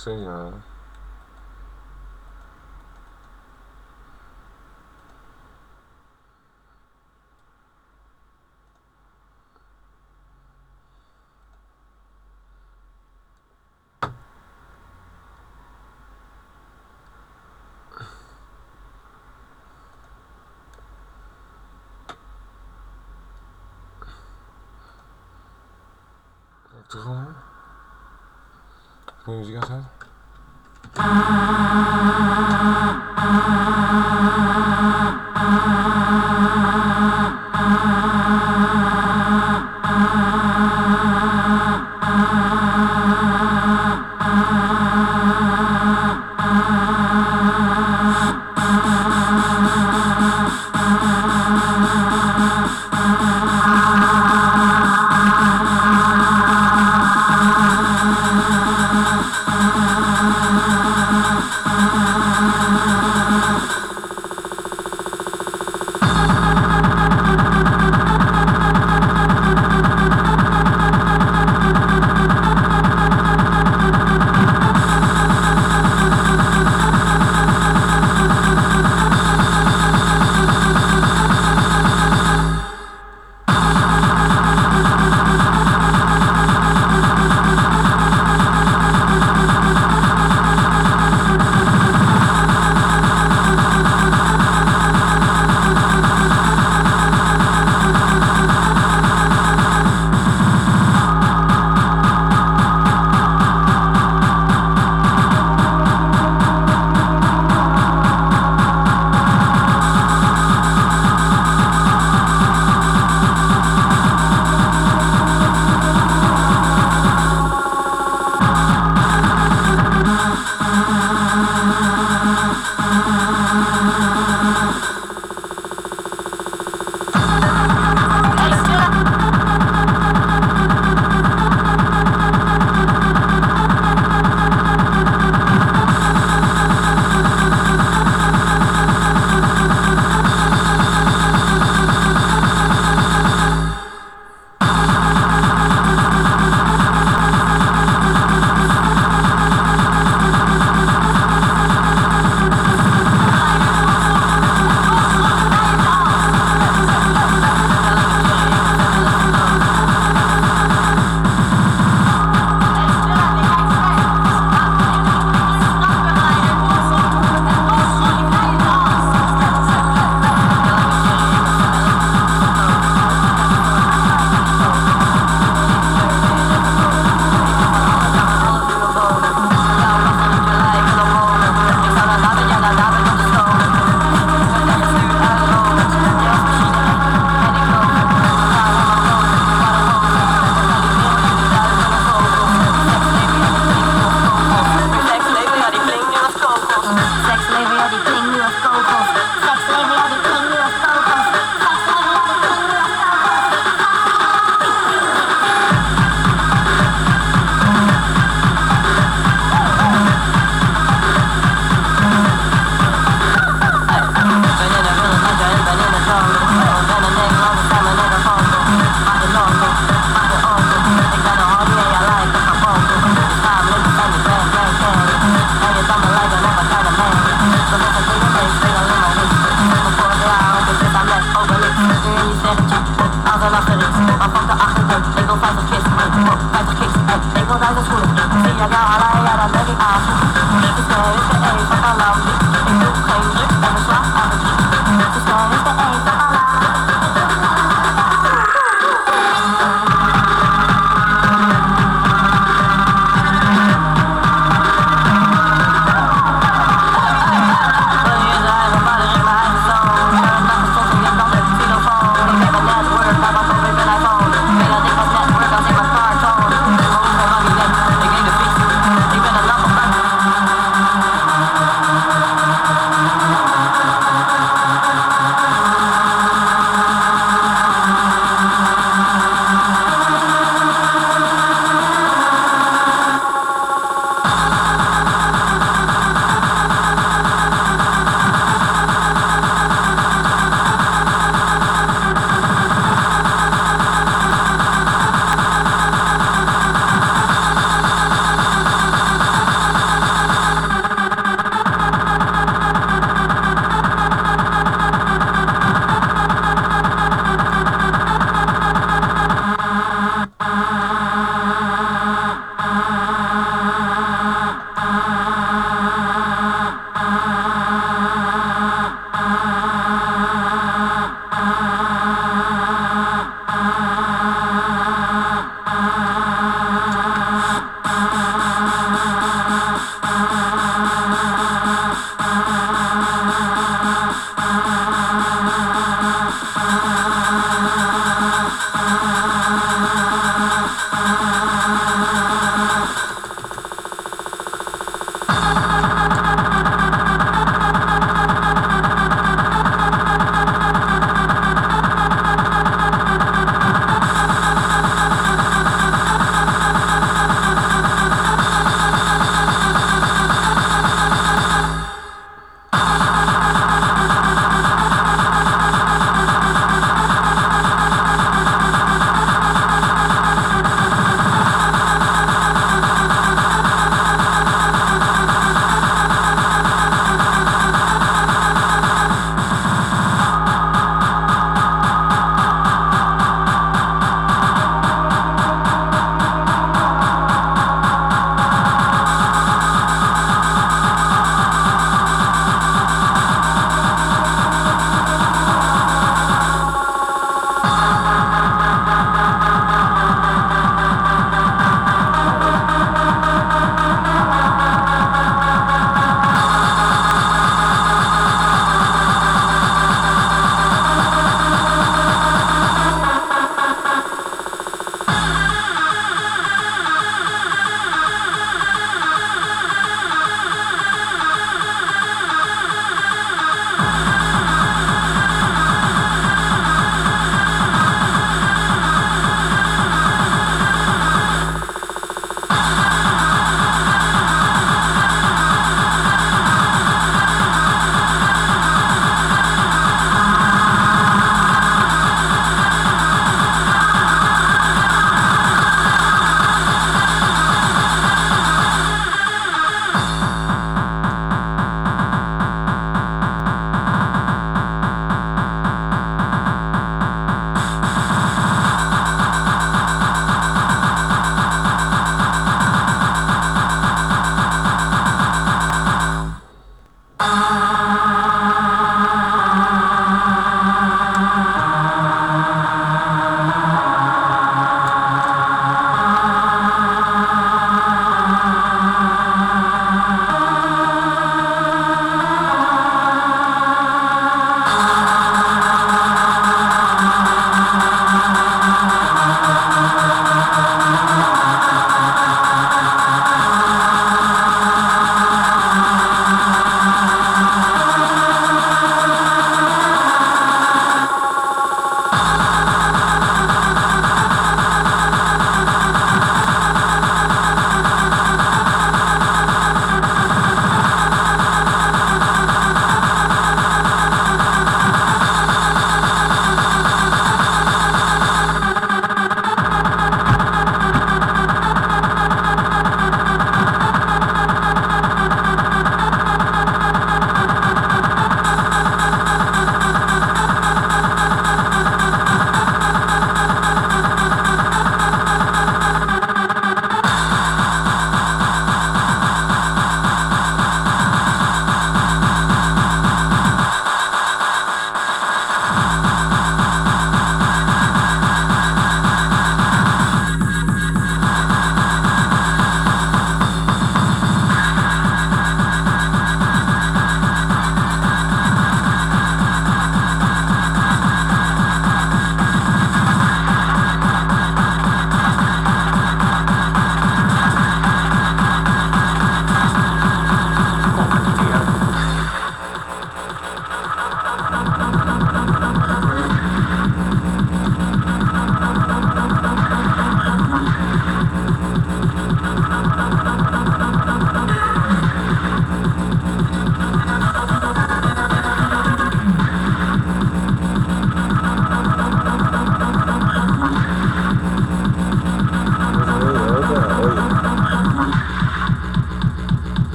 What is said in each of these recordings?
gezien, ja. Terug gewoon. Goeie muziek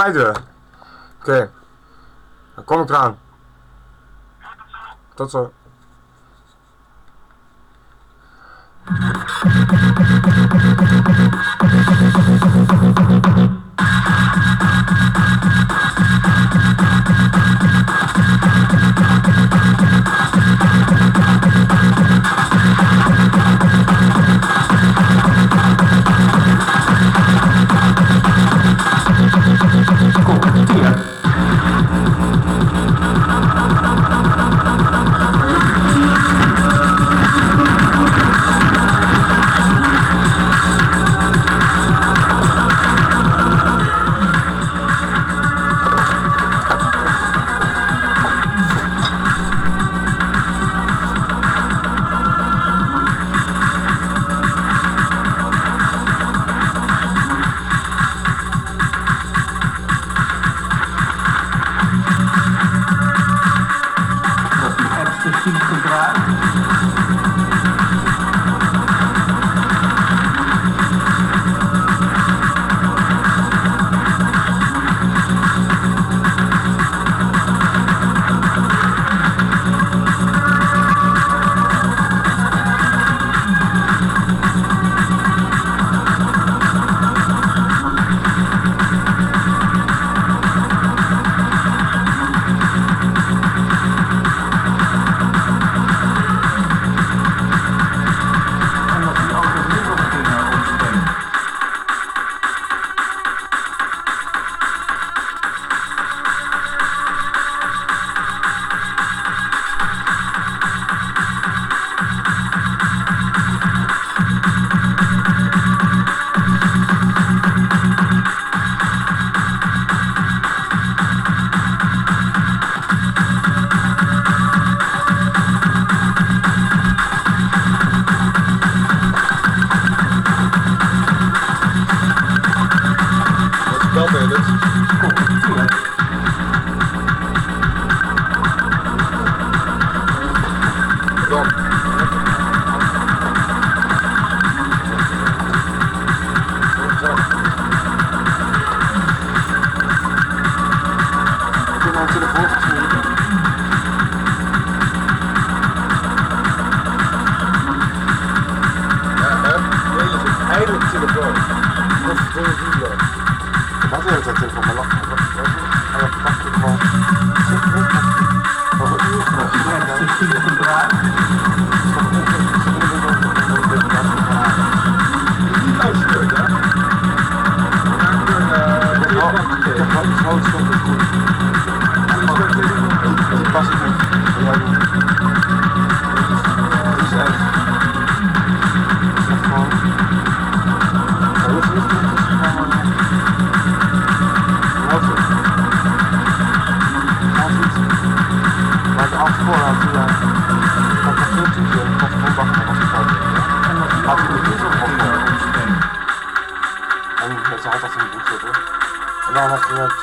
aan mijn deur. Oké. Okay. Dan kom ik eraan. Tot zo.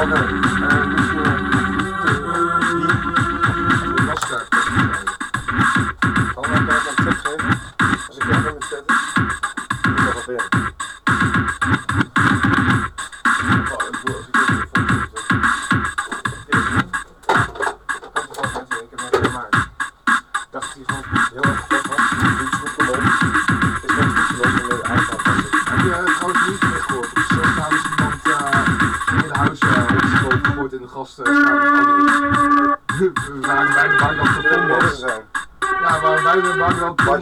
Otro. Bij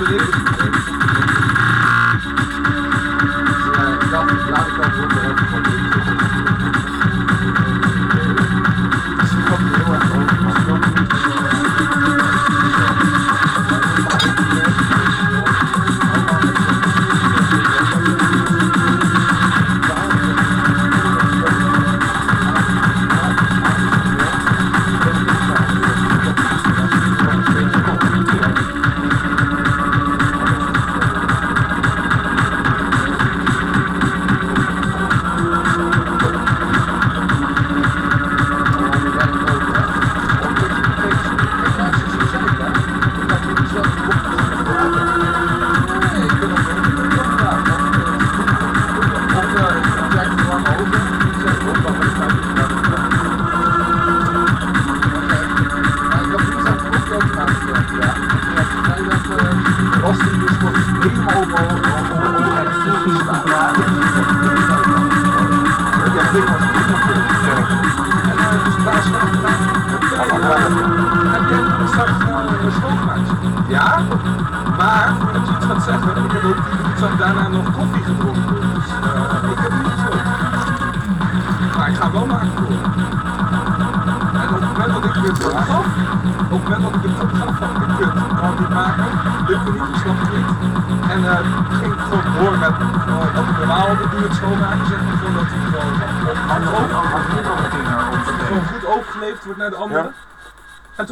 ik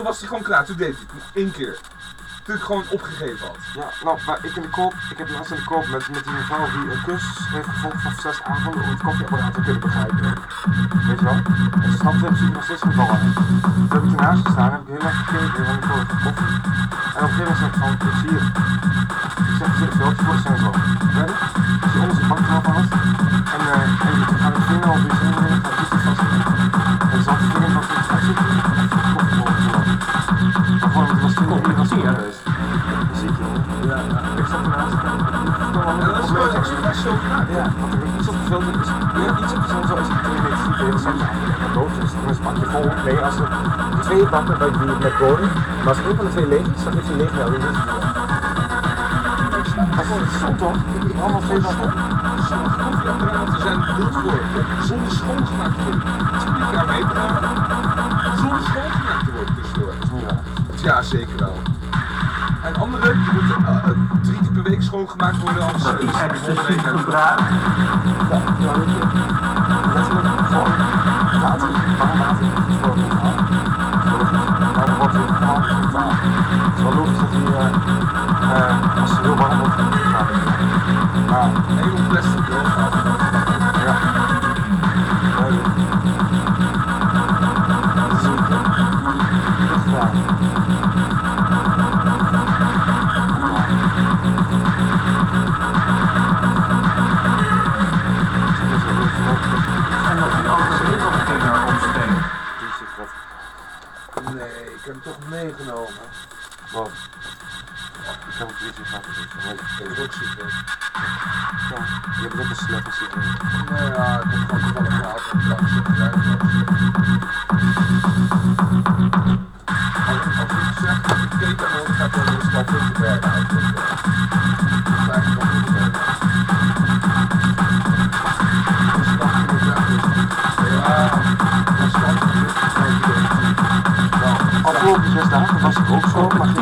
toen was hij gewoon klaar, toen deed hij het één keer. Toen ik gewoon opgegeven had. Ja, nou, maar ik in de koop, ik heb laatst in de koop met, met die mevrouw die een kus heeft gevolgd van zes avonden om het koffieapparaat te kunnen begrijpen. Weet je wel? En ze snapte principe nog steeds geen bal aan. Toen heb ik ernaast gestaan, heb ik heel erg gekeken, want ik wilde koffie. En op zeg ik van, het. Ik zeg, zit veel, het zijn zo. Ready? Als je zijn bank eraf. En uh, even te gaan met vinger of iets in, dan gaat het vast. En zat de vinger van het vast zitten. Maar gewoon, het was toen nog niet zie geweest. Jongen. Ja, ja. Ik zat ernaast te kijken. En dat is gewoon expres zo gemaakt. Ja, want er is iets op gevuld. Dus iets op gevuld zoals je twee meter ziet, heel soms eigenlijk dood is. Dan het bakje vol. Nee, als er twee bakken bij die met koning, maar als één van de twee leeg is, dan heeft hij leeg wel in dit Dat is zo toch? Allemaal twee bakken. Sommige zijn bedoeld voor zonder schoongemaakt te worden. 20 jaar meedragen. Zonder schoongemaakt te worden tussendoor. Ja, zeker wel. Drie keer per week schoongemaakt worden als Dat uh, excessief gebruik. Ja. Letterlijk gewoon water, warm water voor. Maar wordt het gewoon totaal. Het is wel logisch dat hij, uh, uh, als het heel warm wordt, gaat Maar, helemaal plastic. Ik heb hem toch meegenomen. Wat? Ik heb een politie gehad. Dat is ook super. Ja, je hebt ook een slechte sigaret. Nou ja, ik heb gewoon toevallig gehad ik dacht, zit eruit. Als ik zeg dat ik teken nodig heb, dan is het al veel te ver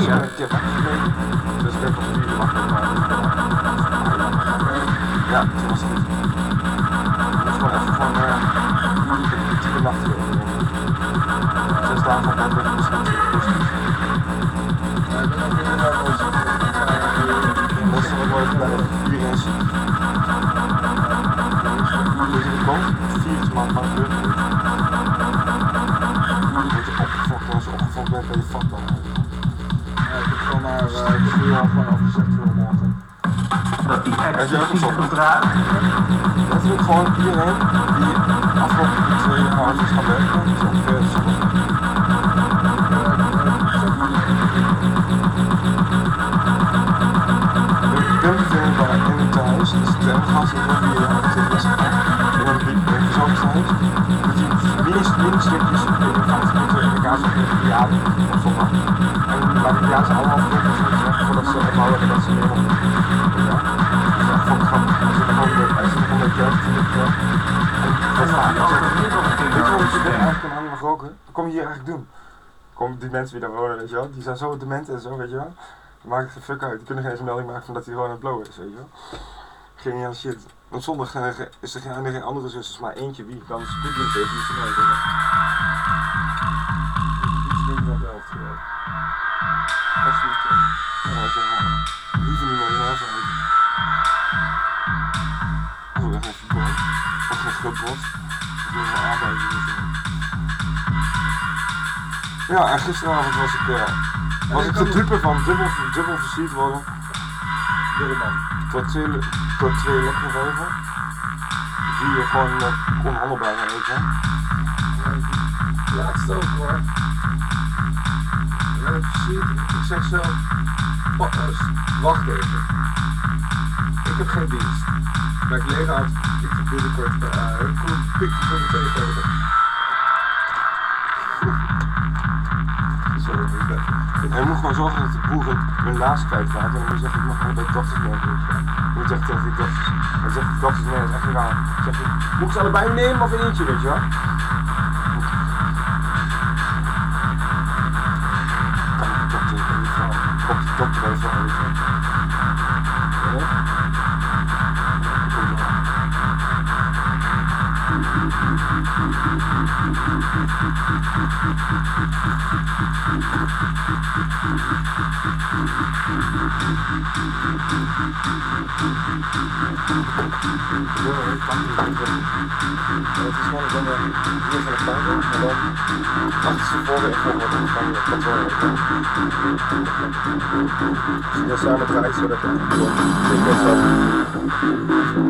ook zo, maar gisteren heb ik een keer weggebleven. Dus ik heb nog vier wachten. Ja, toen was het goed. Het was gewoon even van, eh, excessief gebruik. Letterlijk gewoon iedereen die afgelopen twee jaar is gaan werken, is ongeveer hetzelfde. De puntje waar in thuis, dus zo, die je altijd in is en dan die verzorgingshuis, dat die mini, mini stukjes in de kant moeten in elkaar in de op zondag. En zijn allemaal zo weg voordat ze opbouwen en dat ze weer mag roken? Wat kom je hier eigenlijk doen? Komen die mensen die daar wonen, weet je wel? Die zijn zo dement en zo, weet je wel? Maakt het geen fuck uit. Die kunnen geen melding maken van dat hij gewoon aan het blowen is, weet je wel? Geniaal shit. Want zondag is er geen, andere zus, is maar eentje wie speedlink heeft, die is Ja, en gisteravond was ik, eh, was ik ik de dupe van dubbel, dubbel versierd worden. Door man. Door twee, door twee lekkere wijven. Die je gewoon uh, onhandelbaar zijn, weet je wel. Laatst ook hoor. Dat zie Ik zeg zo, eh, wacht even. Ik heb geen dienst. Mijn collega had, ik heb binnenkort, uh, een pik voor de telefoon. Hij moet gewoon zorgen dat de boeren hun naast kwijtraken. En dan moet je zeggen, ik mag gewoon bij dochters doen. Dan moet ik echt tegen die dochters. Dan zegt de dat is echt raar. Dan zeg je, nou, moet ik ze allebei nemen of eentje, weet je wel? Sinasama tayo sa lahat ng I'm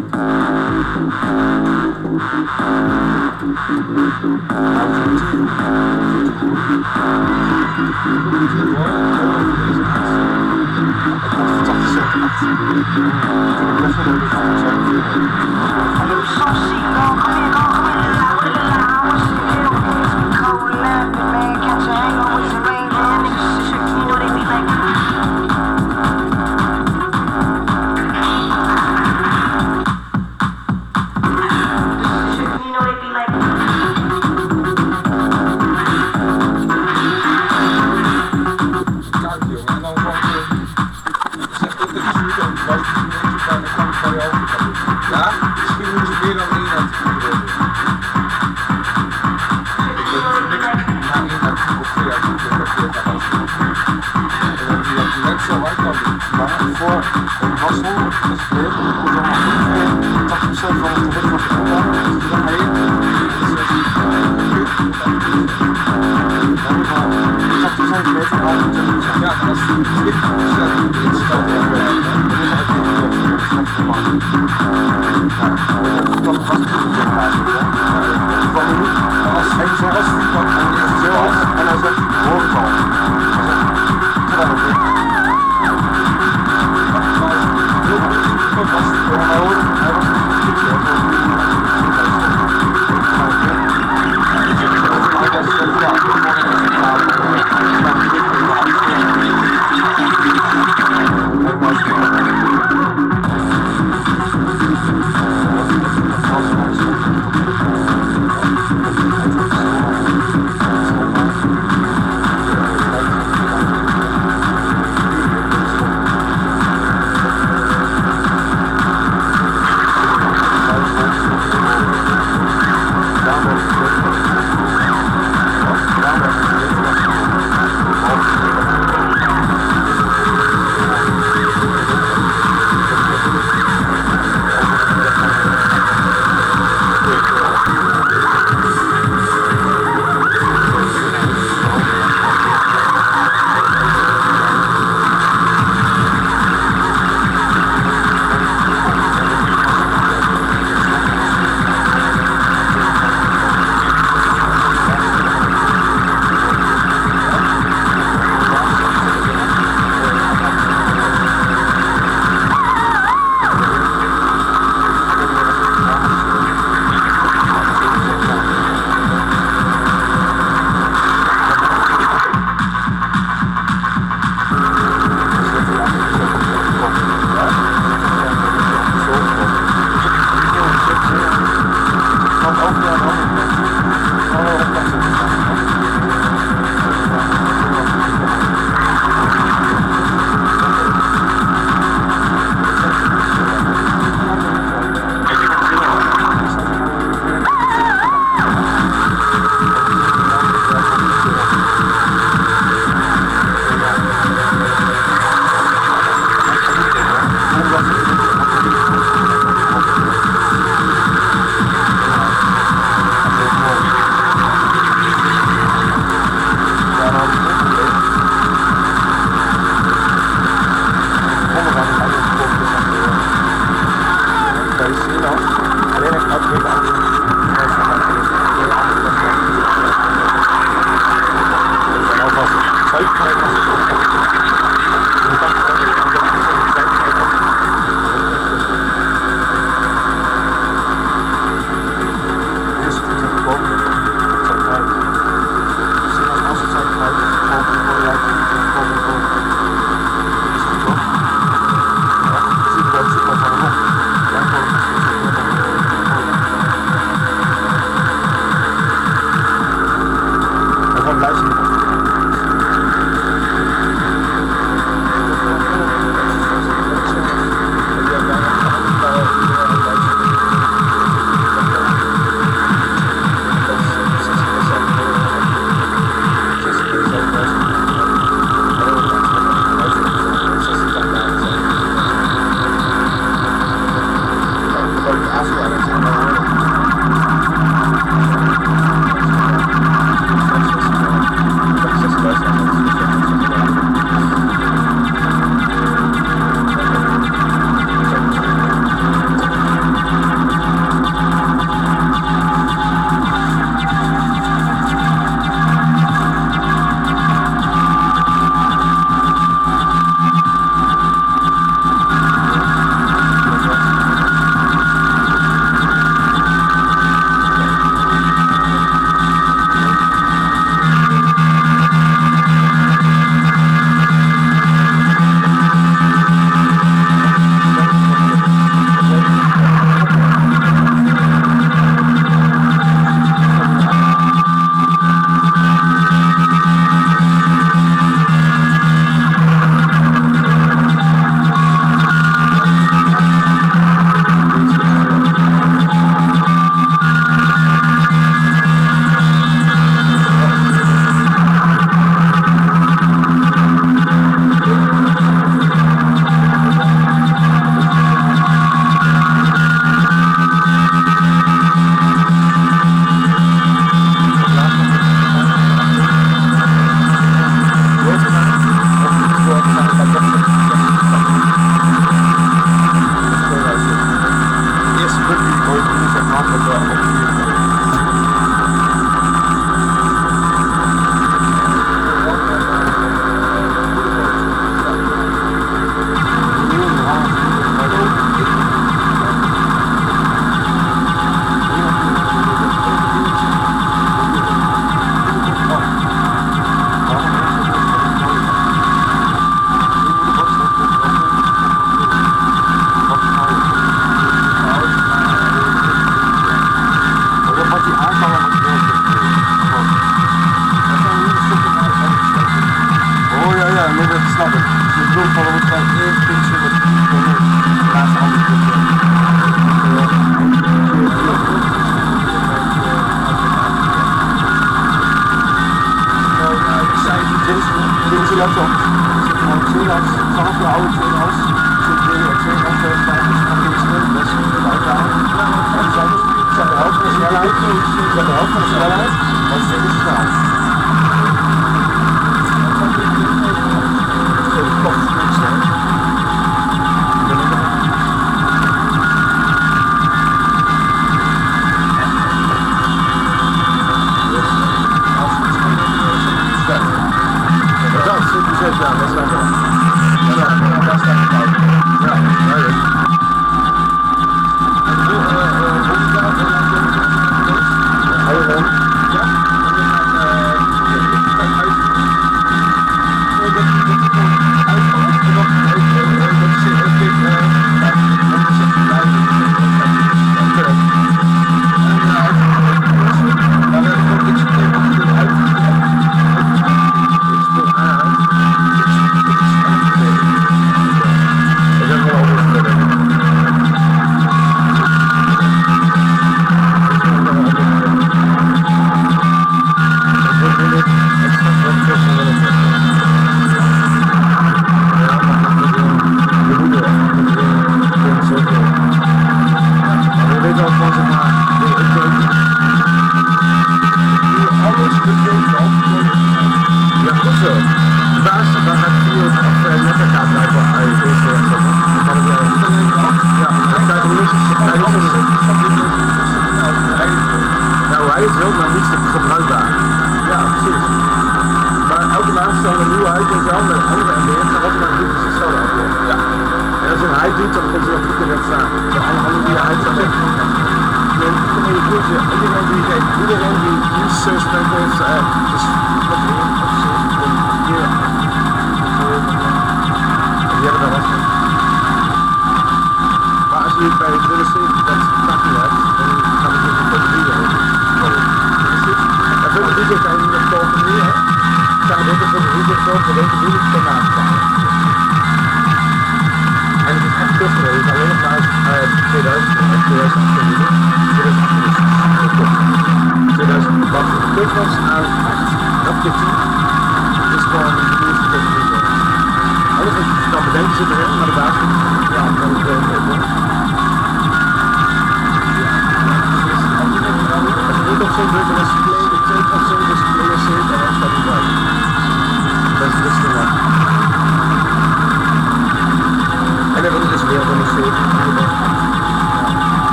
so sick of it.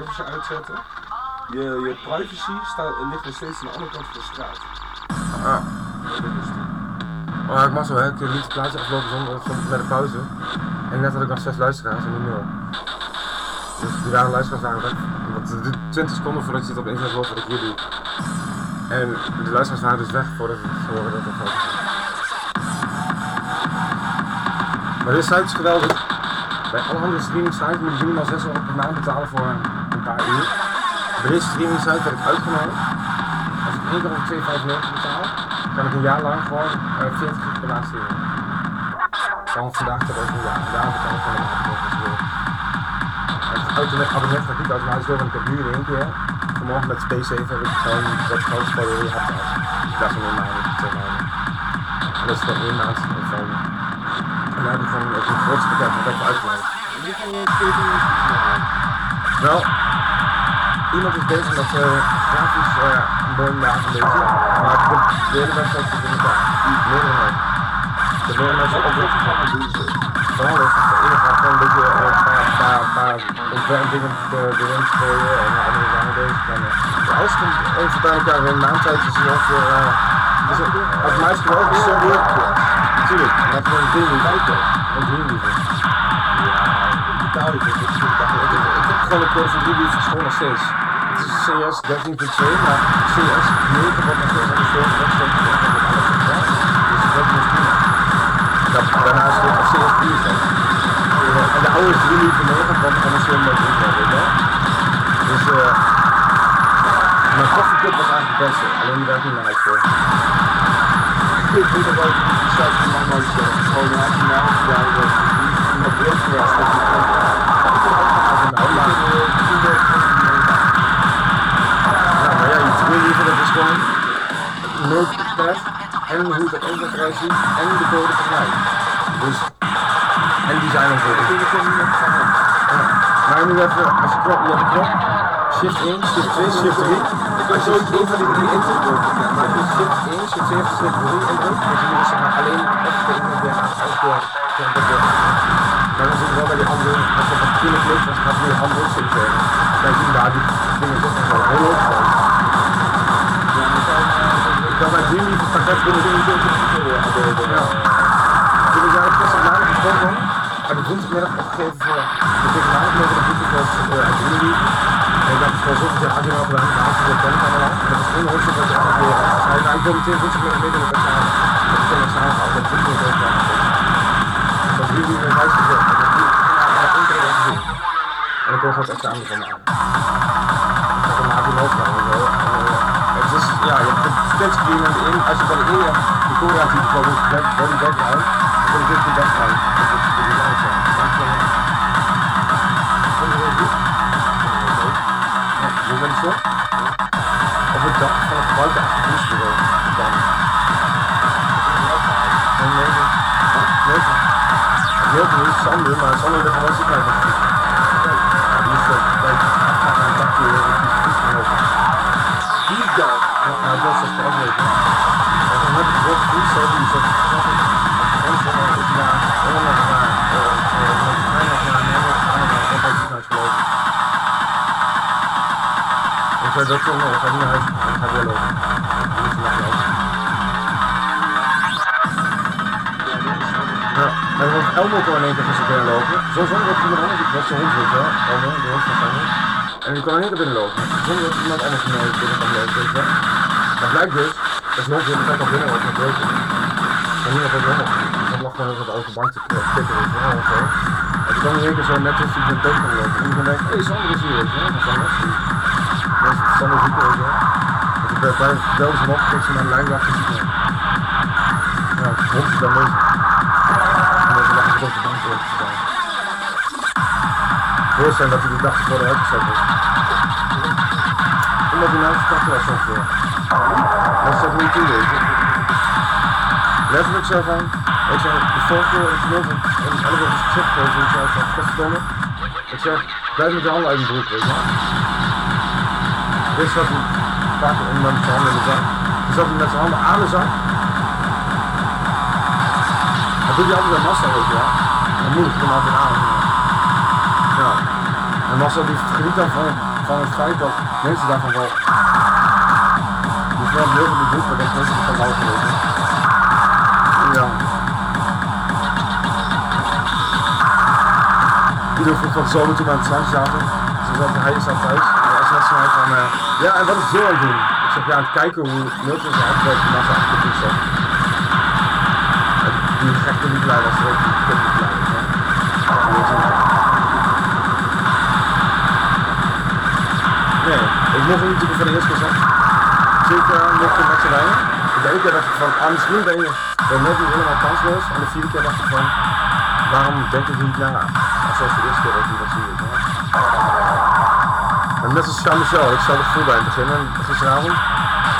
uitzetten. Je, je privacy staat, ligt nog steeds aan de andere kant van de straat. Ah. Dat is het. Maar ik was zo, hè, ik heb niet plaatsen afgelopen zonder zonder bij de pauze. En net had ik nog zes luisteraars en nu nul. Dus die waren luisteraars waren weg. Want het 20 seconden voordat je het op internet hoort wat ik hier doe. En de luisteraars waren dus weg voordat het horen dat het was. Maar dit is geweldig. Bij alle andere streaming sites moet je minimaal 6 euro per maand betalen voor een paar uur. Er is streaming heb ik uitgenodigd. Als ik één keer of 2,95 betaal, kan ik een jaar lang gewoon uh, 40 gig per laatste uur. Vandaag tot over een jaar. Betaal ik gewoon een Het abonnement gaat niet automatisch door, want ik heb nu in één keer, vanmorgen met Space 7 heb ik gewoon dat grote spel weer gehad. Dat is een maand, twee maanden. Dat is gewoon één maand. En dan heb ik gewoon een grootste pakket dat ik uitgenodigd. Wel, iemand is bezig met eh, grafisch eh, een mooi maken een beetje, maar de, de hele website zit in elkaar. Meerdere mensen. De meerdere mensen ook voor programma doen ze? Vooral is het ene gaat gewoon een beetje eh, een paar, paar, paar ontwerpdingen erin en de andere er bezig. En, uh, ja, bij elkaar in een maand tijd is ongeveer, uh, dus het- als is het wel een stuk weer. En dat is een ding niet uit Een ding niet. Betaal je is een dag. Ik, heb gewoon een cursus die verschoon nog steeds. Het is CS 13.2, maar CS 9 wordt nog steeds de. Dus dat is prima. Dat, daarna is het CS 4 staat. En de oude is 3 liever 9, want dan is het een beetje in, weet je. Dus eh. mijn koffiecup was eigenlijk het beste, alleen die werkt niet uit voor. Ik vind het ook die site van man nooit zo. Gewoon een eigen naam gedaan. Dat is niet op WordPress. Dat is gewoon. Nou, maar, ja, maar dat is gewoon notepad en hoe dat ook eruit ziet en de code tegelijk. Dus, en en. Ik vind het niet meer van hem. Ja. Maar nu even, als je hebt een knop, shift 1, shift 2, shift 3. Ik was zo een van die drie introdrukken. Maar als je shift 1, shift 2, shift 3 indrukt, dan zie je dus alleen echt de aan elke keer zo'n beetje. Maar dan zie je wel bij die andere, als een groene klikt, dan gaat weer andere zeggen. Dan zie je daar die dingen zitten heel hoog gewoon. Ik kan bij drie liever pakket binnen doen. Ja. Ik daar op gistermiddag gesproken heb ik woensdagmiddag opgegeven voor de gistermiddag de boeken was uh, uit Indie. En ik dacht gewoon zo gezegd, had je nou gedaan, dat dat zei, nou ik wil het samen. Dat ik dan samen gehad, dat boek niet ook Dat drie uur in huis gezet, dat ik na één keer even zien. En ik kon gewoon het examen van maken. Dat dan maak je loopbaan en zo. De en de in, als je bij de ene de Cora ziet, bijvoorbeeld back, body background, dan kun je dit de. Dat is de. Dat dat hoe ben zo? Op het dak van het gebouw dienstbureau. Dan. En. Negen. Heel Sander, maar Sander ligt gewoon zitten bij de Ja, die eh, in het dienstbureau. Die dan. Nou, dat is echt leuk. En dan heb het zo, die ik, en zo is naar, naar, de trein of naar gaan, en bij het zei, dat zo, naar lopen. Is lopen. Ja, en dan was binnen lopen. Zo zonder dat iemand anders, dat was zijn hond, weet je wel, de hond van. En die één keer binnenlopen. Zonder dat iemand anders mee binnen kan lopen. Maar blijkt dus, is nog ik al binnen ook met broken. En niemand heeft nog. Dat lag gewoon op de oude bank te tikken, je wel, of zo. En toen kwam in zo net tussen die van tegen lopen. En toen dacht ik, hé, Sander is hier. Dat is. Dat is Sander zoeken, weet je wel. En toen belde ze hem op, ze naar een te zoeken. Ja, hond is daar mee. En dan lag ik op de bank te. Voorstellen dat hij de dag ervoor eruit gezet was. Omdat hij nou verkracht was. Dat is toch niet je. Letterlijk zo van, ik zei, de vorige keer is het over een is gezegd en ik zei van, godverdomme. Ik zeg, blijf met je handen uit mijn broek, weet je wel. Dit zat hij vaak om met zijn handen in de zak. Toen zat hij met zijn handen aan de zak. Dat doet hij altijd bij massa, weet je wel. Dan moedig ik hem altijd aan. Ja. En massa die geniet dan van, van het feit dat mensen daarvan wel dus wel heel veel bedoeld, maar dat mensen van wel geweest. Ja. Ieder vroeg van zomer toen we aan het strand zaten. Toen zat hij zat thuis. En hij zei van, eh, ja en wat is Jill aan het doen? Ik zeg, ja aan het kijken hoe Milton zijn hand werkt, achter de. En die gek er niet blij was, ook die kut niet blij was. niet- Nee, ik mocht natuurlijk voor de eerste zeggen zeker nog een beetje rijden. De ene keer dacht ik van, ah, misschien ben je net niet helemaal kansloos. En de vierde keer dacht ik van, waarom denk ik niet na? Als zoals de eerste keer dat ik niet natuurlijk. En net als Jean Michel, ik stelde voel bij het begin gisteravond.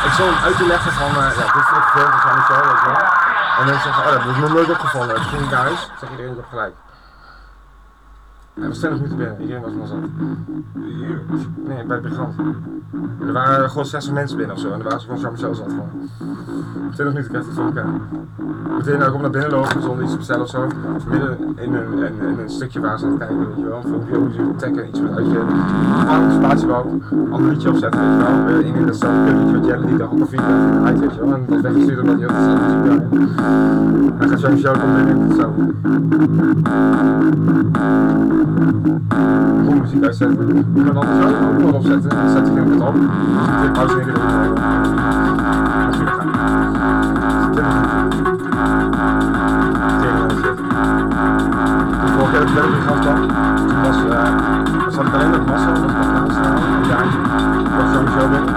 Ik zal hem uit te leggen van, uh, ja, dit vind ik vervelend van Jean Michel, weet je wel. En dan zeggen, oh dat is me nooit opgevallen. Toen ging ik naar huis, zeg iedereen ook gelijk. Hij was 20 minuten binnen, iedereen was maar zat. Hier? Nee, bij het brigand. Er waren gewoon 600 mensen binnen of zo, en er waren ze gewoon Jean-Michel zat gewoon. 20 minuten krijgt hij voor elkaar. Meteen nou, ook kom naar binnen lopen zonder iets te bestellen ofzo. Midden in een, in, in een stukje waar ze aan het kijken, weet je wel. Een filmpje over je tekken, iets uit je Aan de spatiebouw, ander liedje opzetten, weet je wel. Ik denk dat ze een liedje wat Jelle niet dacht, of niet uit, weet je wel. En dat weggestuurd omdat hij altijd zat te zien. En dan gaat Jean-Michel komen binnen en zo. Goede muziek uitzetten. Ik kan altijd zelf een knop opzetten en dan zet je het op. Dus ik kunt pauze in Ik Als je Vorige dat ik in toen was, uh, zat ik alleen met Massa, dat was nog een jaartje, dat was sowieso binnen.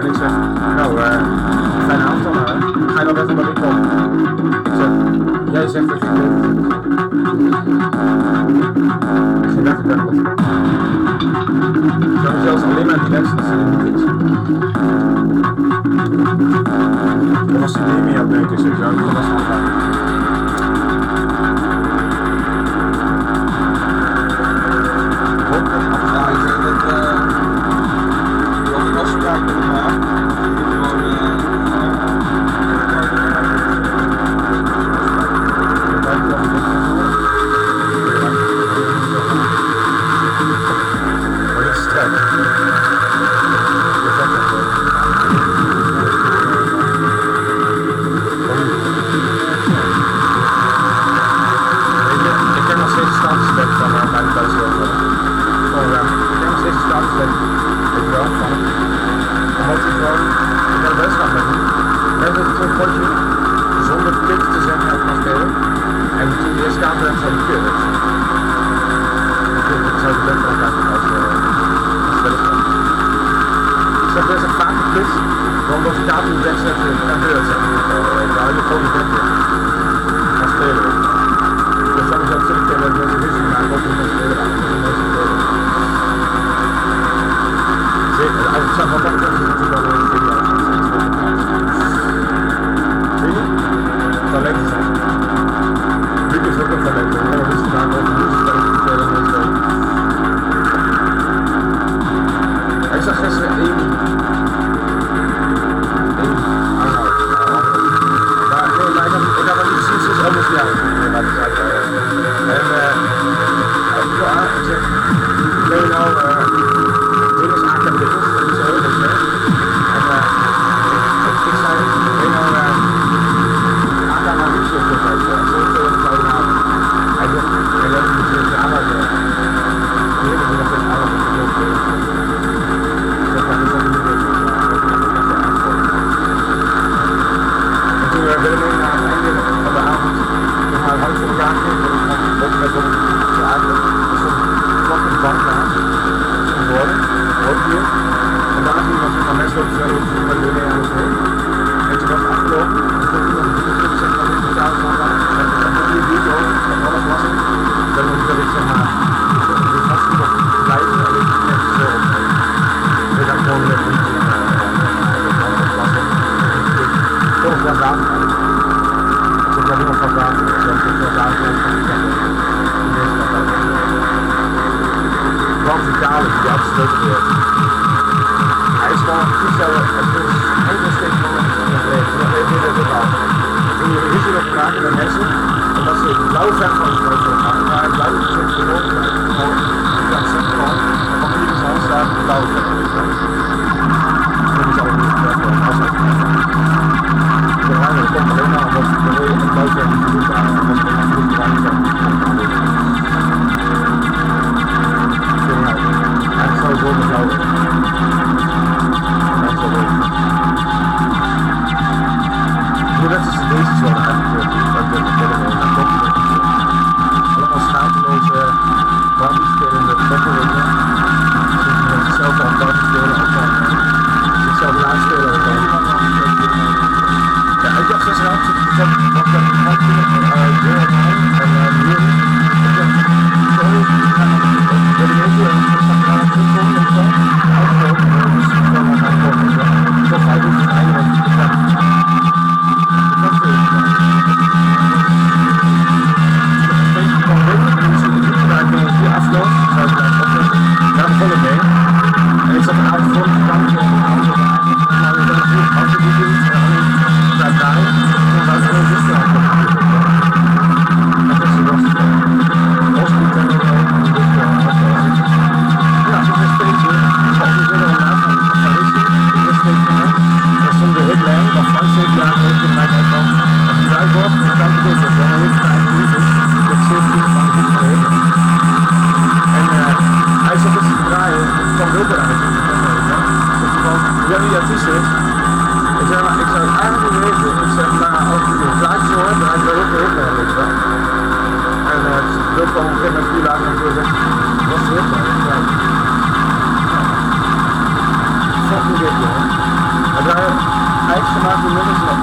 En ik zeg, nou, eh, uh, fijne avond dan, uh, ga je dan weg omdat ik kom? jij zegt dat je Als je weggedacht bent. Zou zelfs alleen maar die mensen die niet. Dat was die meer aan het. Dat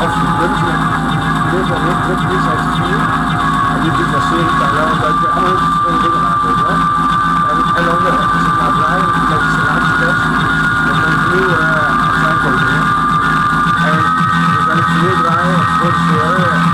aos 50 metros. Normalmente, quando você assistir, a gente tem que ser italiano da Germania, não tem nada, né? É longo, você está lá, não se lá, se desce, não tem que ir a sair com ele, né? É, você vai ser lá, pode ser,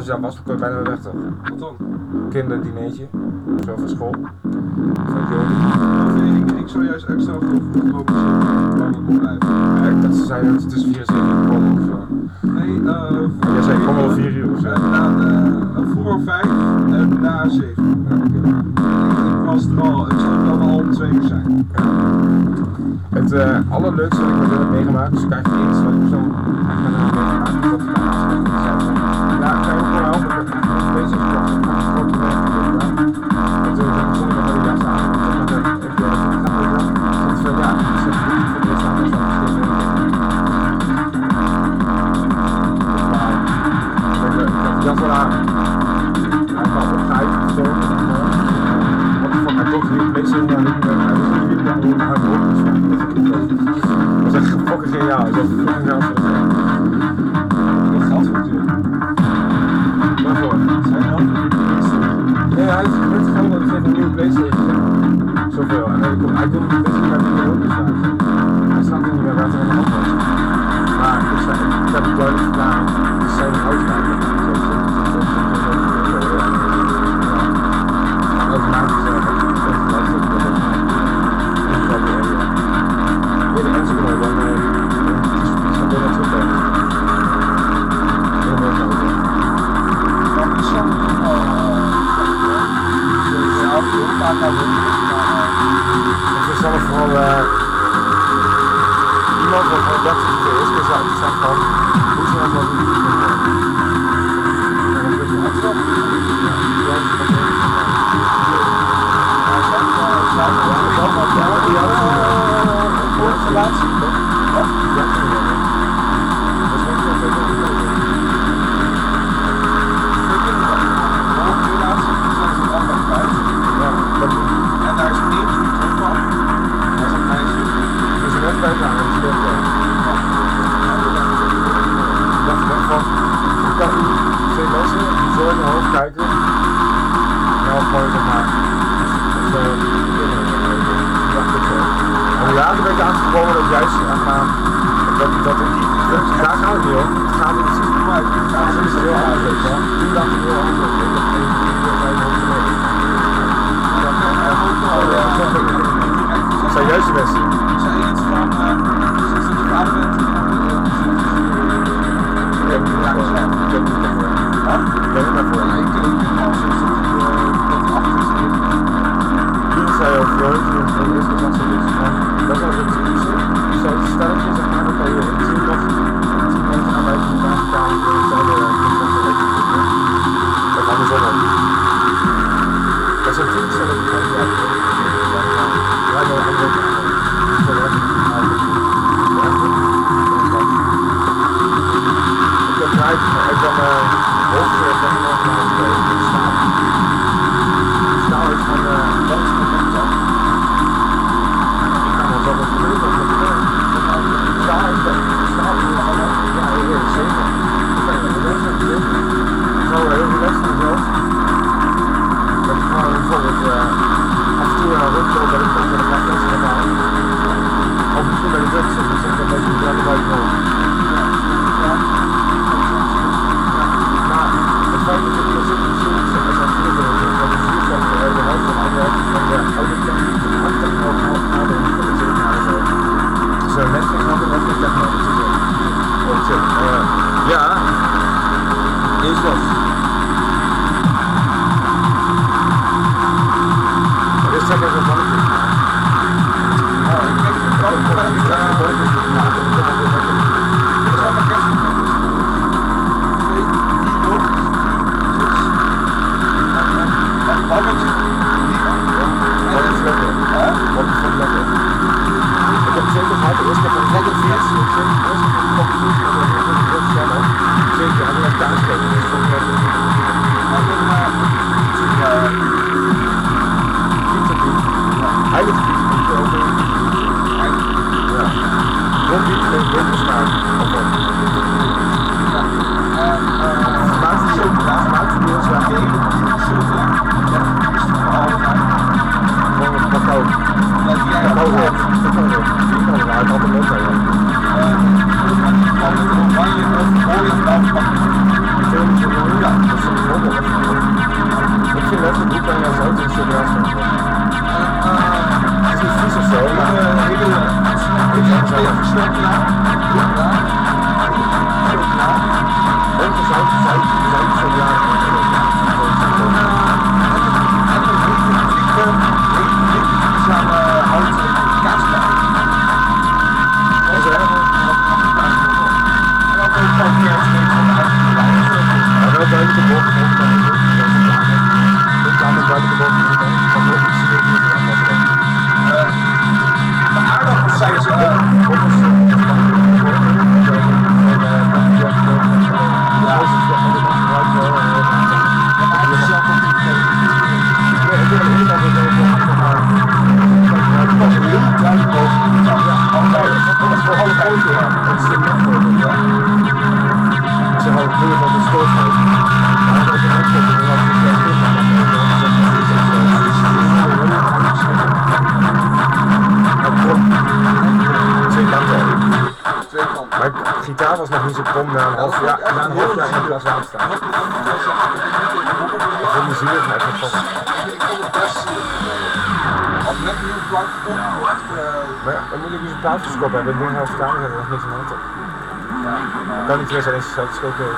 als je was, dan kon je bijna weg toch? Wat dan? Kinderdineetje. Zo van school. Van Jody. Ik, ik zou juist extra op lopen. Ik is zelf vooral iemand van dat is, dus ja, die zegt van hoe ze dat doen. En een beetje extra. Ja, dat is allemaal tellen. Die hadden een relatie. Jacob Hansen, Chris Christopher, still.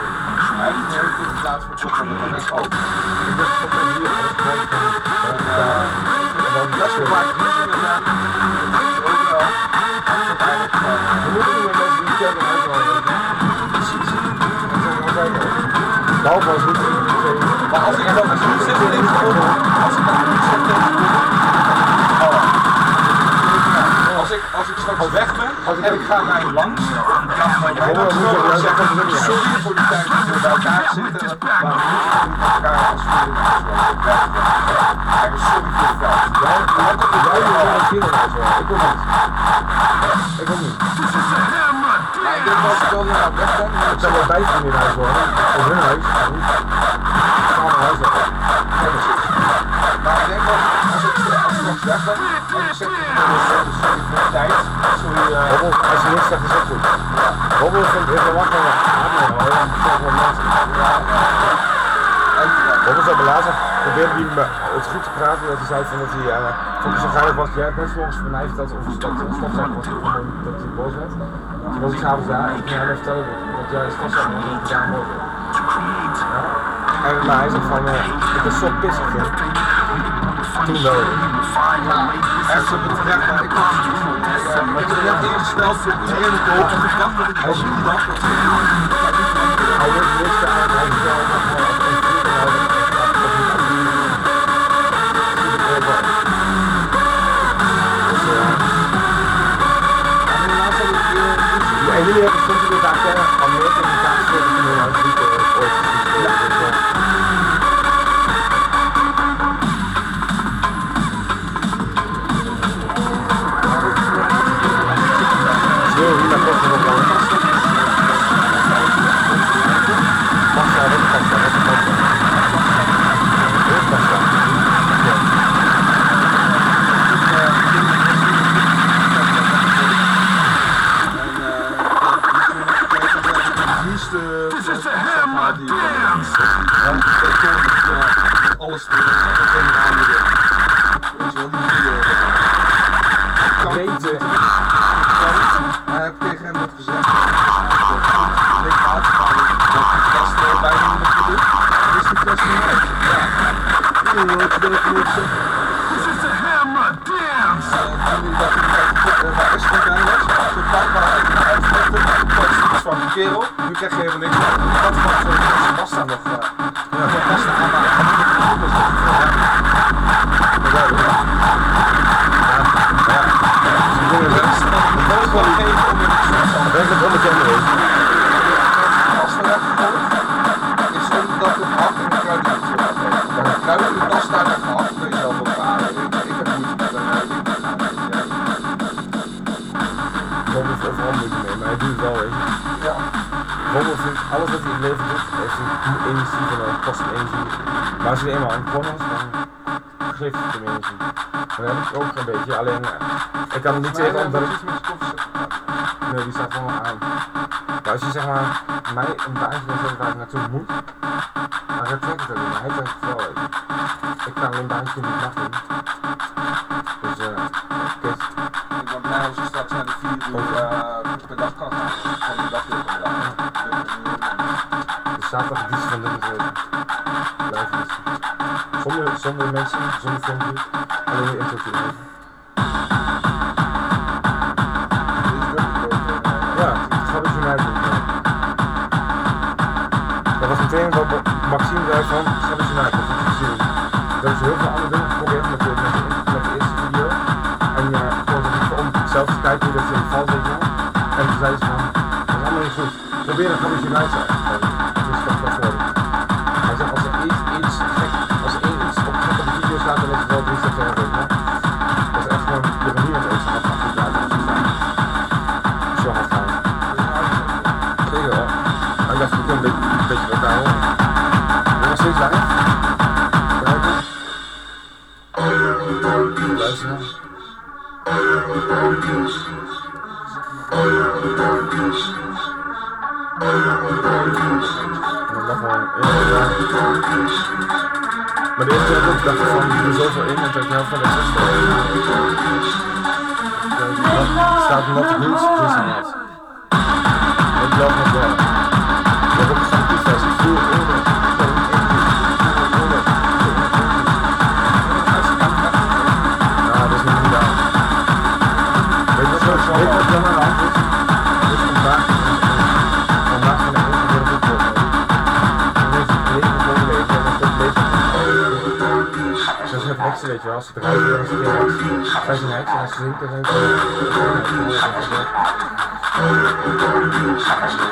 echt ik als je niks zegt, is goed. Vindt zei probeerde goed te praten dat hij zei van eh, dat hij uh, vond zo geil was. Jij hebt volgens mij dat of dat was dat hij boos werd. Toen was ik s'avonds daar ik ging hem vertellen dat jij een stofzak was en hij daar boos werd. En hij zei van, uh, ik ben zo pissig. Toen wel. Erste Werkbank Özellikle işten sürtüyen doğru Yeah. alleen ik kan het niet zeggen omdat ik... Nee, die staat gewoon aan. Maar als je zeg maar mij een baantje wil zetten waar ik naartoe moet, dan hij ik het ook niet. Hij trekt het wel Ik kan alleen baantje niet mag doen. Dus eh, uh, kut. Ik ben blij als je straks naar de vier uur uh, eh, per dag kan gaan. Van de dag weer vandaag. Dus zaterdag dienst van de eh, Liverpool. Blijf niet. Zonder, zonder mensen, zonder filmpje. alleen je interview. daarvan hebben ze maken. Dat heb eh, gezien. Dat hebben heel veel andere dingen geprobeerd met de, met de, met de eerste video. En eh, ja, gewoon om zelf te kijken hoe dat in de val zit. En toen zeiden ze van, dat is allemaal niet goed. Probeer dan gewoon met je uit te Thank you.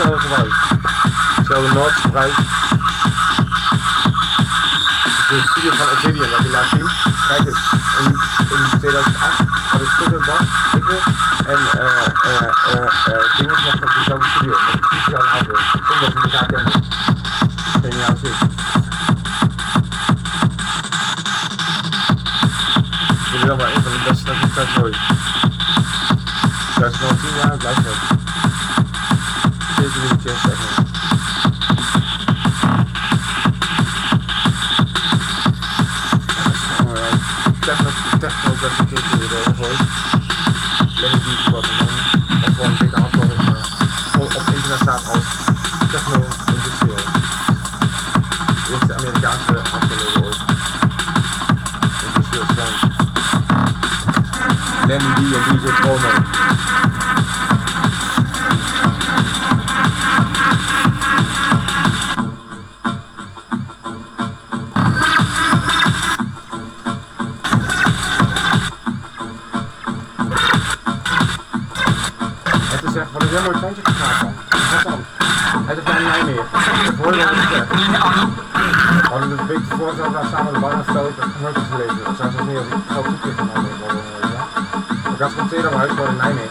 uh, gebruikt. Hetzelfde Noord gebruikt. De studio van Obsidian, dat ik laat zien. Kijk eens, in, in 2008 had ik Twitter Bas, Twitter en eh, eh, eh, dingen nog op dezelfde studio. Met de studio aan de Ik vind dat we elkaar kennen. Geniaal zin. Ik vind het wel een van de beste studios ooit. Dat is nog 10 jaar, blijf het deze liedje. Techno, techno, dat ik dit weer Of gewoon een op, internet staat als techno industrieel. Amerikaanse afdeling ooit. Industrieel. Lenny D and DJ Promo. I was.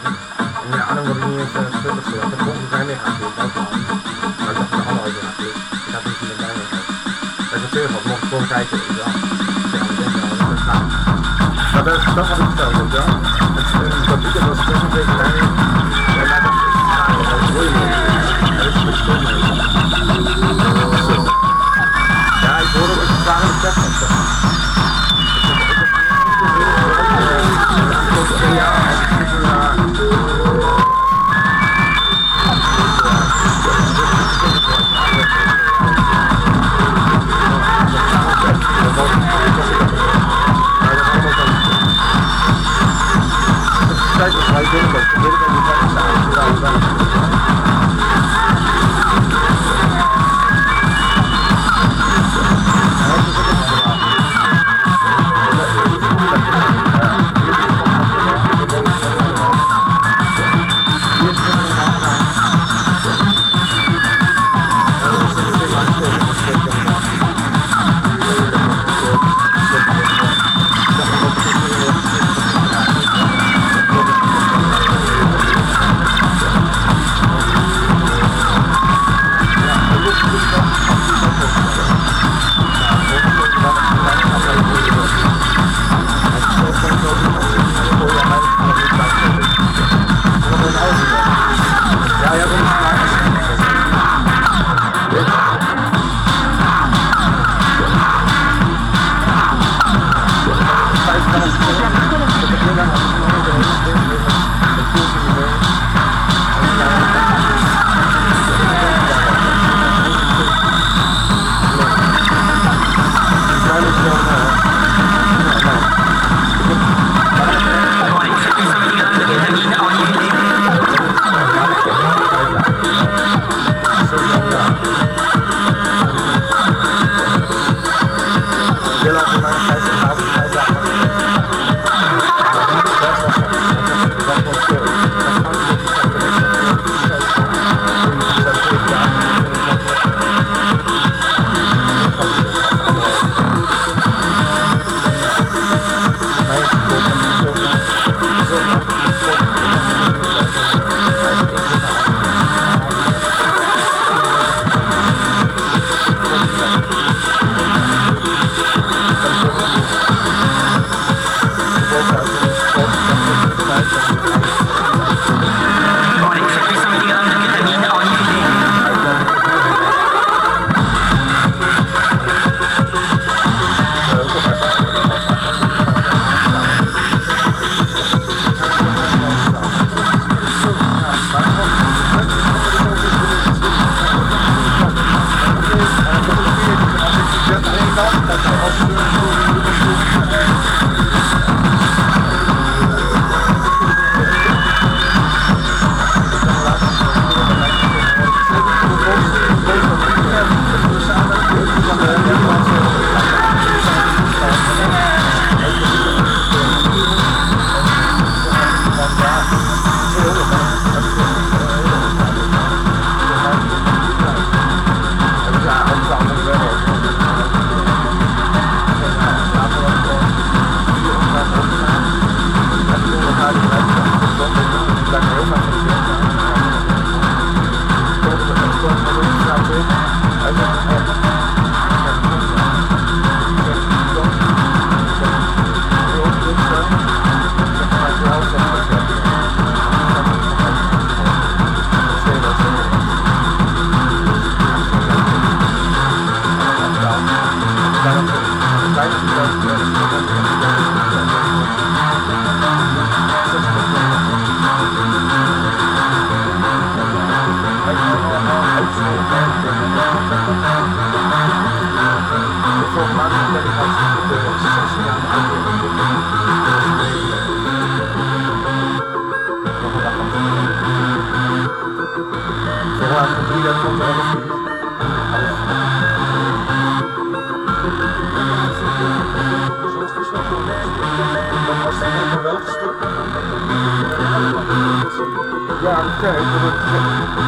Ja, kijk, dat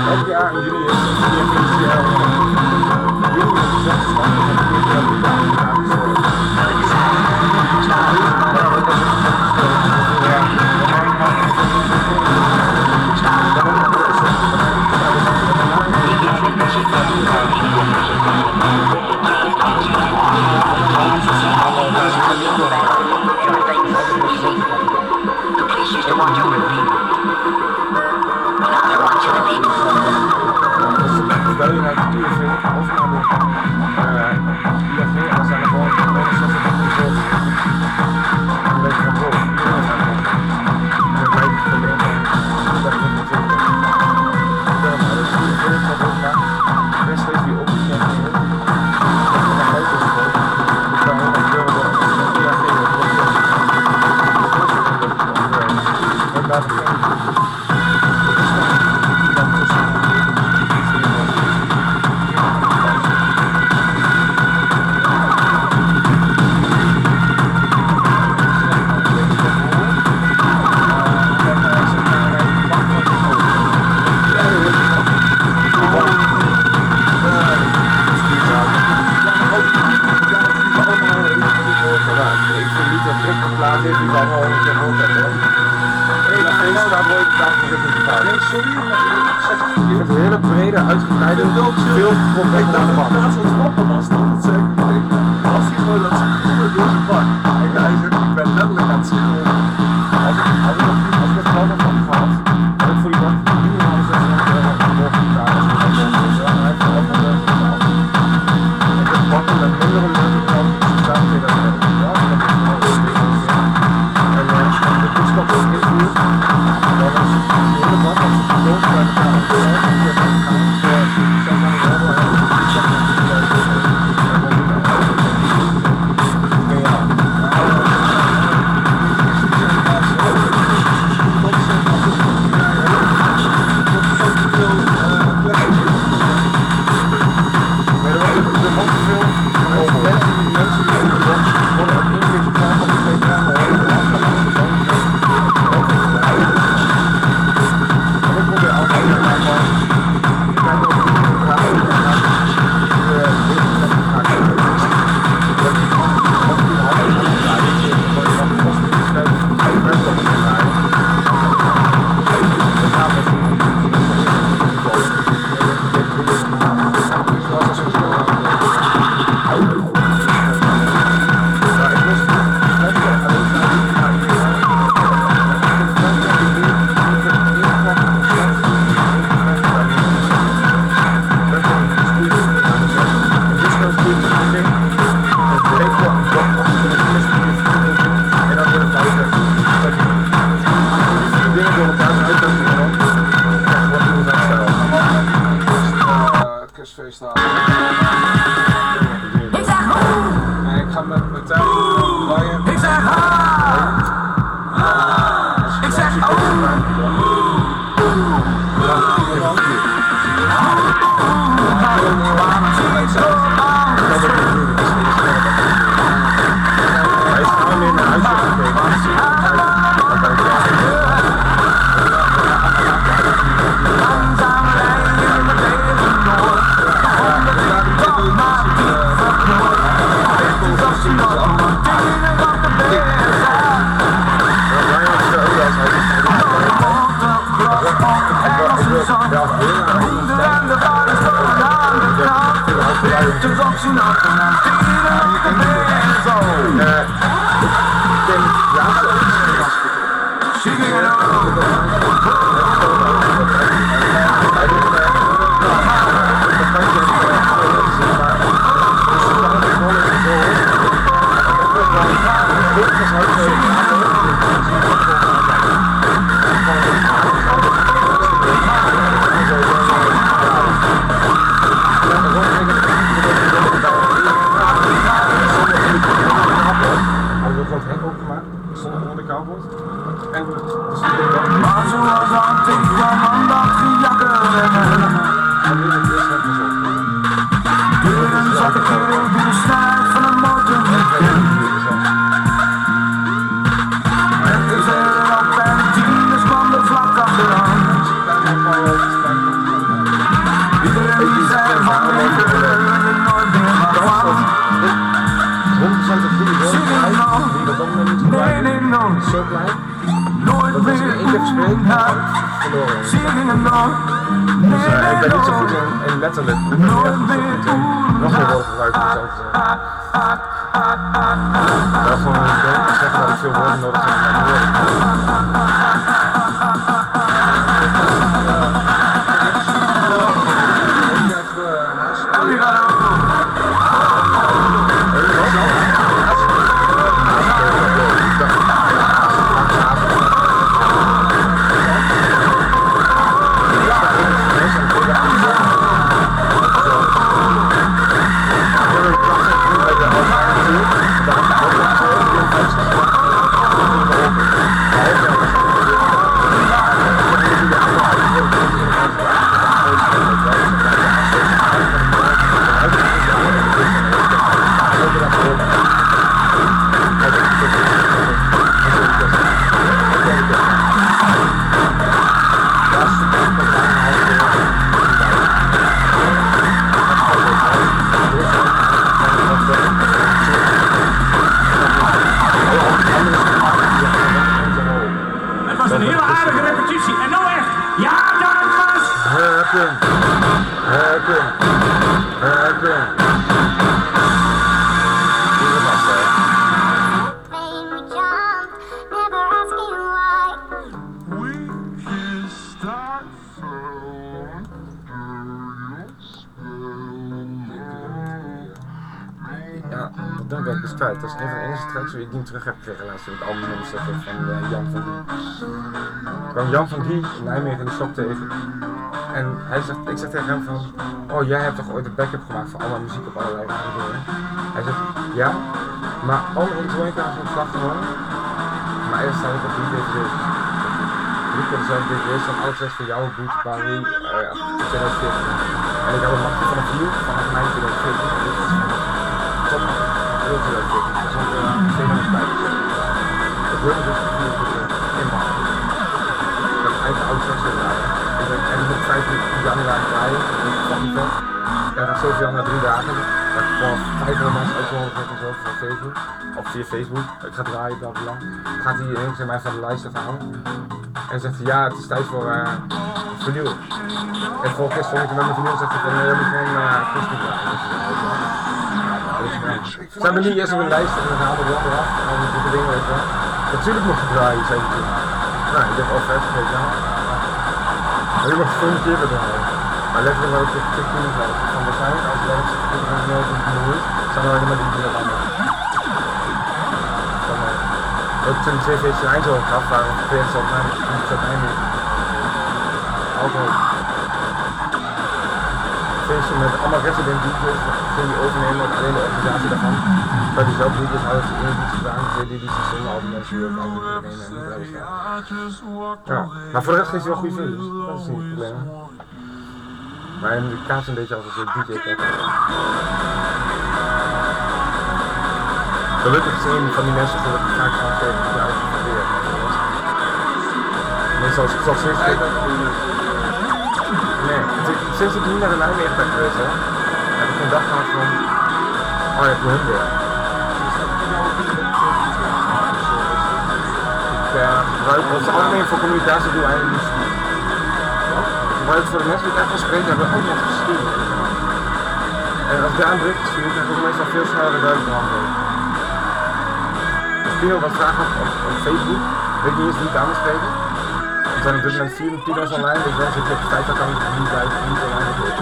elk I'm in juni is het meer I'm Juni is het zesde, dat I'm het She's the one. terug heb gekregen laatst in het album omzetten van uh, Jan van Die. Ik kwam Jan van Die in Nijmegen in de shop tegen. En hij zegt, ik zeg tegen hem van, oh jij hebt toch ooit een backup gemaakt van alle muziek op allerlei manieren. Hij zegt, ja, maar alle elektronica is ontslag geworden. Maar eerst staat ik op die dvd's. Drie constant dvd's van alle is van jou, Boet, Barry, eh, uh, 2014. En ik had een mapje van een view vanaf mijn 2014 heel 2014 na drie dagen. Dat 500 mensen uitgenodigd met mezelf van Facebook. Of via Facebook. Ik ga draaien, bla bla. Gaat hij links in mij van de lijst af. En zegt hij ja, het is tijd voor uh, vernieuwen. En volgens keer stond ik met mijn vernieuwen zegt hij van nee, je moet gewoon uh, ze hebben niet eerst op een lijst en dan halen we wel. En dan dingen, wel. Natuurlijk mag je draaien, zei. Nou, ik denk, oh vet, weet je wel. Een keer draaien. Maar ik tegen TikTok zei, van waarschijnlijk als je ergens iedereen nooit een bemoeit, zijn er alleen maar die dingen aan. Van, eh, ook toen de zijn we de met allemaal resident DJ's, ging die overnemen met alleen de organisatie daarvan. Dat die zelf in ze die die al die mensen en staan. Ja, maar voor de rest geeft hij wel goede video's, dat is niet het probleem. Maar in de kaart een beetje als een DJ kijk. Gelukkig is een van die mensen gelukkig vaak van 70 jaar geprobeerd. Meestal is het ik... Het- sinds ik niet naar de Nijmegen ben geweest, hè, heb ik een dag gehad van... Oh, hebt hun weer. Ik eh, gebruik het algemeen voor communicatiedoeleinden. Ik gebruik het voor de mensen die ik echt wil spreken, hebben we ook nog gestuurd. En als ik daar een bericht stuur, dan ik meestal veel sneller duidelijk antwoord. Ik speel wat vragen op, op, op Facebook, ik weet niet eens wie ik aan moet spreken. Er zijn op dit moment vier pilo's online, dus zit je op vijf accounts die niet niet online is.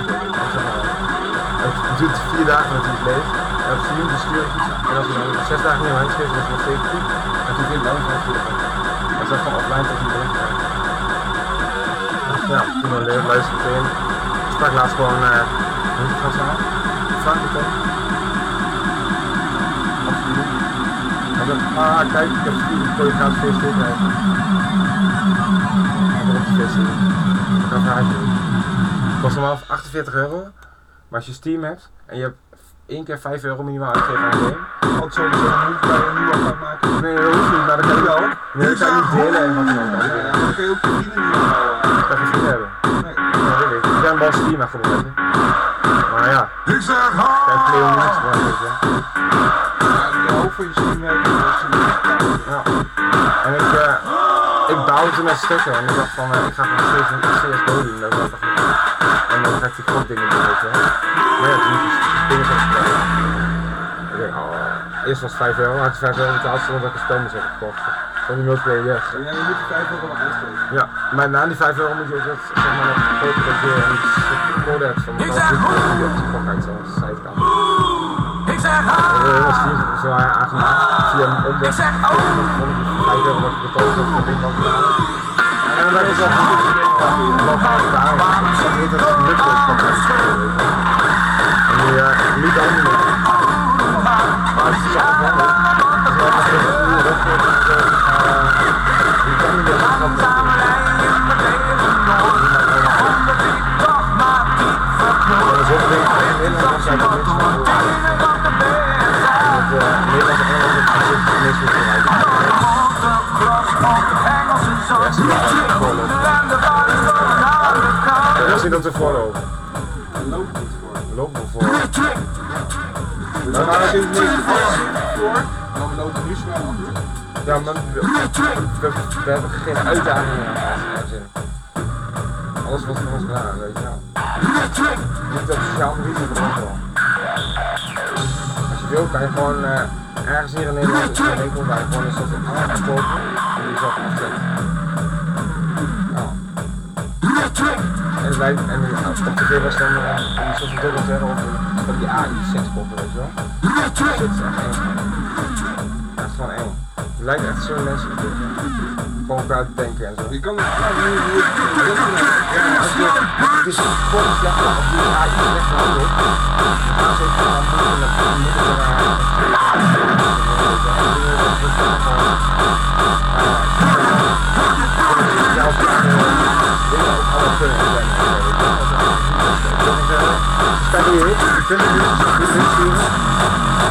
Het duurt vier dagen dat hij het leest. En op vier die stuur ik iets. En als hij dan zes dagen niet online schreef, dan is het nog steeds goed. En toen vind ik dan van het is gewoon offline tot ja, toen dan ik meteen. Ik sprak laatst gewoon, eh, hoe heet het. Ah kijk, ik heb Steven voor je gratis feest krijgen. En dan op de feest Ik kan vragen. Het kost normaal 48 euro. Maar als je Steam hebt en je hebt één keer 5 euro minimaal uitgeven aan een game. Sowieso bij een nieuwe account maken. Nee, dat hoeft niet, maar dan kan je wel. Nee, dat kan je niet delen en wat dan ook. Ja, dan kun je ook je vrienden niet houden. Dat kan je niet hebben. Nee. Weet ik. Ik ken wel Steam echt. Maar ja, Ik zeg weet je. Ja, van je werken Ja. En ik, eh, ik bouwde naar stukken en ik dacht van, eh, ik ga gewoon steeds een CSGO doen. Dat was niet. En dan ga ik die dingen doen, weet je wel. Maar ja, toen dingen gaan spelen. Ik denk, oh, eerst was het 5 euro, had ik 5 euro betaald zonder dat ik een spel moest hebben gekocht. Van die multiplayer yes. En jij moet je 5 euro uitgeven. Ja, maar na die 5 euro moet je ook echt, zeg maar, nog kopen dat je een code hebt van je de kop uit zo'n. Ik is een. Ik zeg oh! Dan vond ik 5 euro wat ik betaald heb voor ding kan betalen. En dan werd ik wel goed in wat gaan betalen. Dat van En niet is is een is Het bereikt. Ja, ze gaan. Dat niet dat voorlopen. Daar loopt het niet voor. We voor. 1980 voor, maar we we, we, hebben geen uitdagingen aan. Alles wordt voor ons gedaan, weet je wel. Niet op sociaal maar ook wel. Wil, kan je gewoon uh, ergens hier in Nederland in een winkel waar je gewoon een soort van kopen en die zelf. Ja. En lijkt, en uh, op tv was dan uh, een soort van documentaire over van die AI sekspoppen, weet je wel. Dat is echt eng. Is gewoon eng. Het lijkt echt zo mensen weet je. Gewoon qua denken en zo. Je kan het als je, het is gewoon als die AI slecht handelt. Dan ze ook gaan moeten met moeten er Kan je niet, je kunt het niet, je kunt zien. En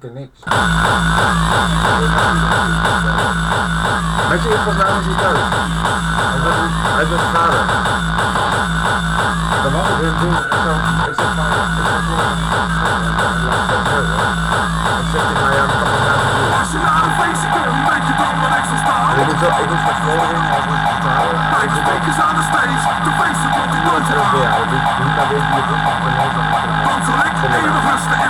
connects. Macie poznamy się dalej. As a father. The mother do is I am coming down make it Make the focus the face of what you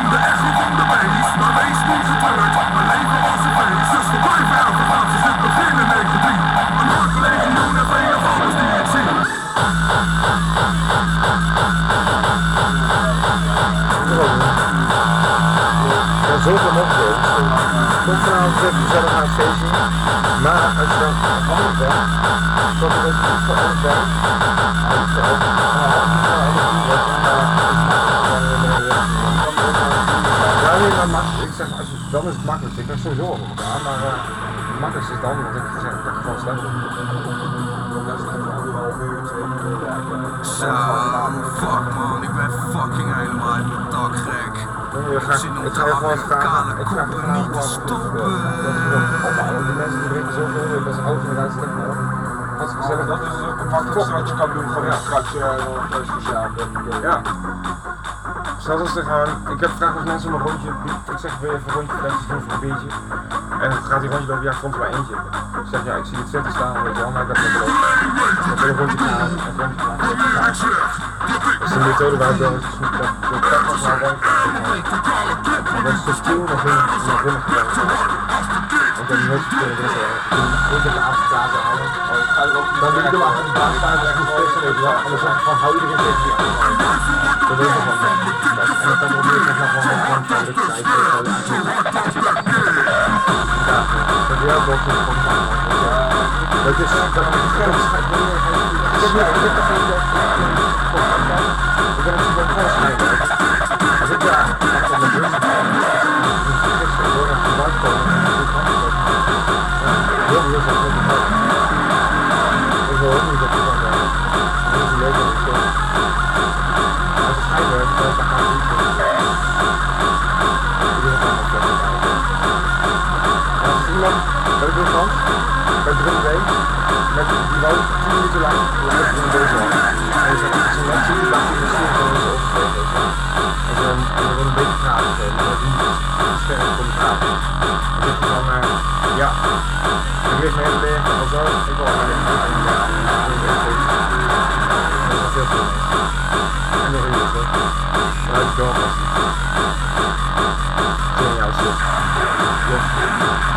zoveel mogelijk. Kom vanavond even gezellig aan het feestje. Maar als je dan anders bent, er ook niet ook ja, nee, maar makkelijk. Ik als dan is het makkelijkst. Ik ben sowieso over elkaar, maar uh, het makkelijkste is dan, want ik zeg, ik heb gewoon slecht. Zo, fuck man, ik ben fucking helemaal uit mijn dak gek. Ik ga, ik ga je gewoon vragen. Ik ga je vragen niet te stoppen. zo oud en eruit maar. Wat gezellig. Dat is ook het makkelijkste wat je kan doen, gewoon straks uh, nog speciaal. Ja. Zelfs als er gewoon, ik heb gevraagd of mensen om een rondje, ik zeg wil je even een rondje flesjes doen voor een biertje. En dan gaat die rondje lopen, ja komt er maar eentje. Ik zeg ja, ik zie het zitten staan, weet je wel, maar ik heb het wel. Ik wil een rondje gaan, een rondje gaan. Dat is de methode waar ik wel eens zoek dat de pret was naar rond. Maar dat is dan nooit kunnen drinken. Ik heb de avond klaar halen. Dan wil ik hem achter de bar staan en echt feesten, weet je wel. En dan zeg ik van hou iedereen tegen die aan. Dat weet ik van. En dan kan ik weer nog gewoon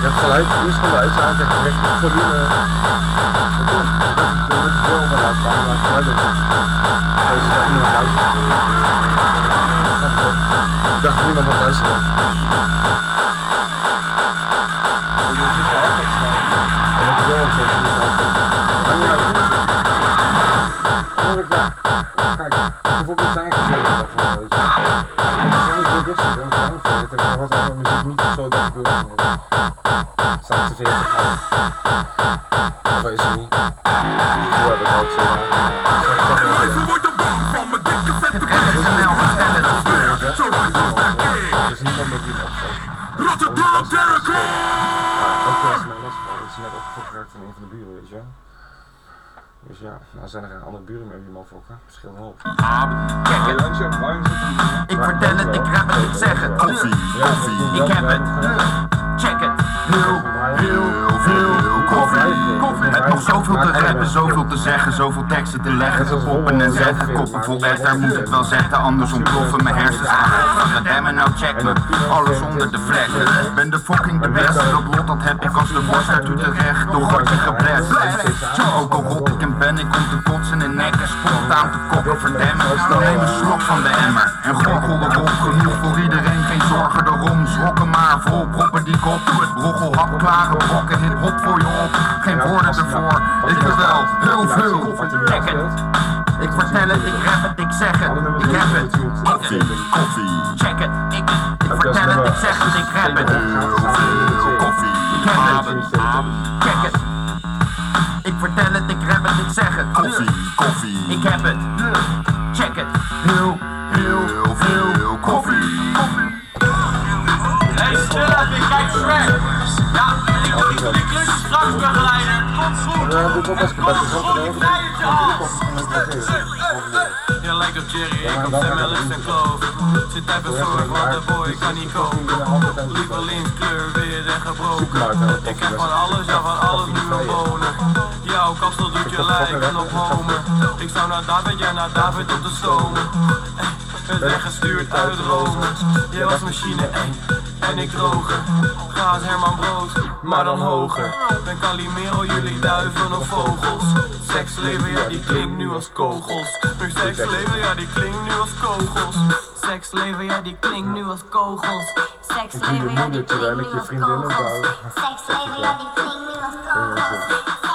Ik heb geluid, eerst geluid aanzetten, recht op volume. Dat is dat is veel van laat staan, maar niet. Deze gaat niemand. Ik dacht niemand wat luisteren. Ja, nou zijn er geen andere buren meer die hem fokken. Verschil. Kijk het. Ik vertel het, ik rap het, ik zeg het. Koffie, koffie, ik heb het. Zoveel te rappen, zoveel te zeggen, zoveel teksten te leggen, te poppen en zeggen. Koppen vol ether, moet het wel zeggen, anders ontploffen mijn hersens aan. Van de demmen, nou check me, alles onder de vlekken. Ben de fucking de beste, dat lot dat heb ik als de worst uit Utrecht. Door hartje geblest. Ook al rot ik en ben ik om te kotsen in nekken, spontaan te koppen, verdemmen. Neem een slok van de emmer en gorgel erop. Genoeg voor iedereen, geen zorgen erom. Zrokken maar vol, proppen die kop. Roggel, hap, klare brokken, hip-hop voor je op. Geen woorden ervoor, ik wil wel heel veel. Check het. Ik vertel het, ik rap het, ik zeg het, ik heb het. Koffie, koffie. Check het, ik, ik vertel het, ik zeg het, ik rap het. Heel veel koffie. Ik heb het. Check het. Ik vertel het, ik rap het, ik zeg het. Koffie, koffie. Ik heb het. Check het. Heel, heel veel koffie. Hey, stil even, kijk Shrek. Ja, ik die klusjes straks begeleider. Tot goed. Ja, doe ik ook als ik de zon Kom, vrijertje af. Je lijkt op Jerry, ik op Sam Ellis en Kloof. Zit even zorg, want de boy kan niet komen. Lievelingskleur, weer en gebroken. Ik heb van alles, ja van alles nu een wonen. Jouw kastel doet je lijken op homen. Ik zou naar David, jij naar David op de stomen. Het weggestuurd uit Rome. Jij was machine 1 en ik droger. Ga als Herman Brood, maar dan hoger. Ben Calimero, jullie duiven of vogels. Seksleven, ja die klinkt nu als kogels. Nu seksleven, ja die klinkt nu als kogels. Seksleven, ja die klinkt nu als kogels. Seksleven, ja, die klinkt nu als kogels. Seksleven, ja, die klinkt nu als kogels.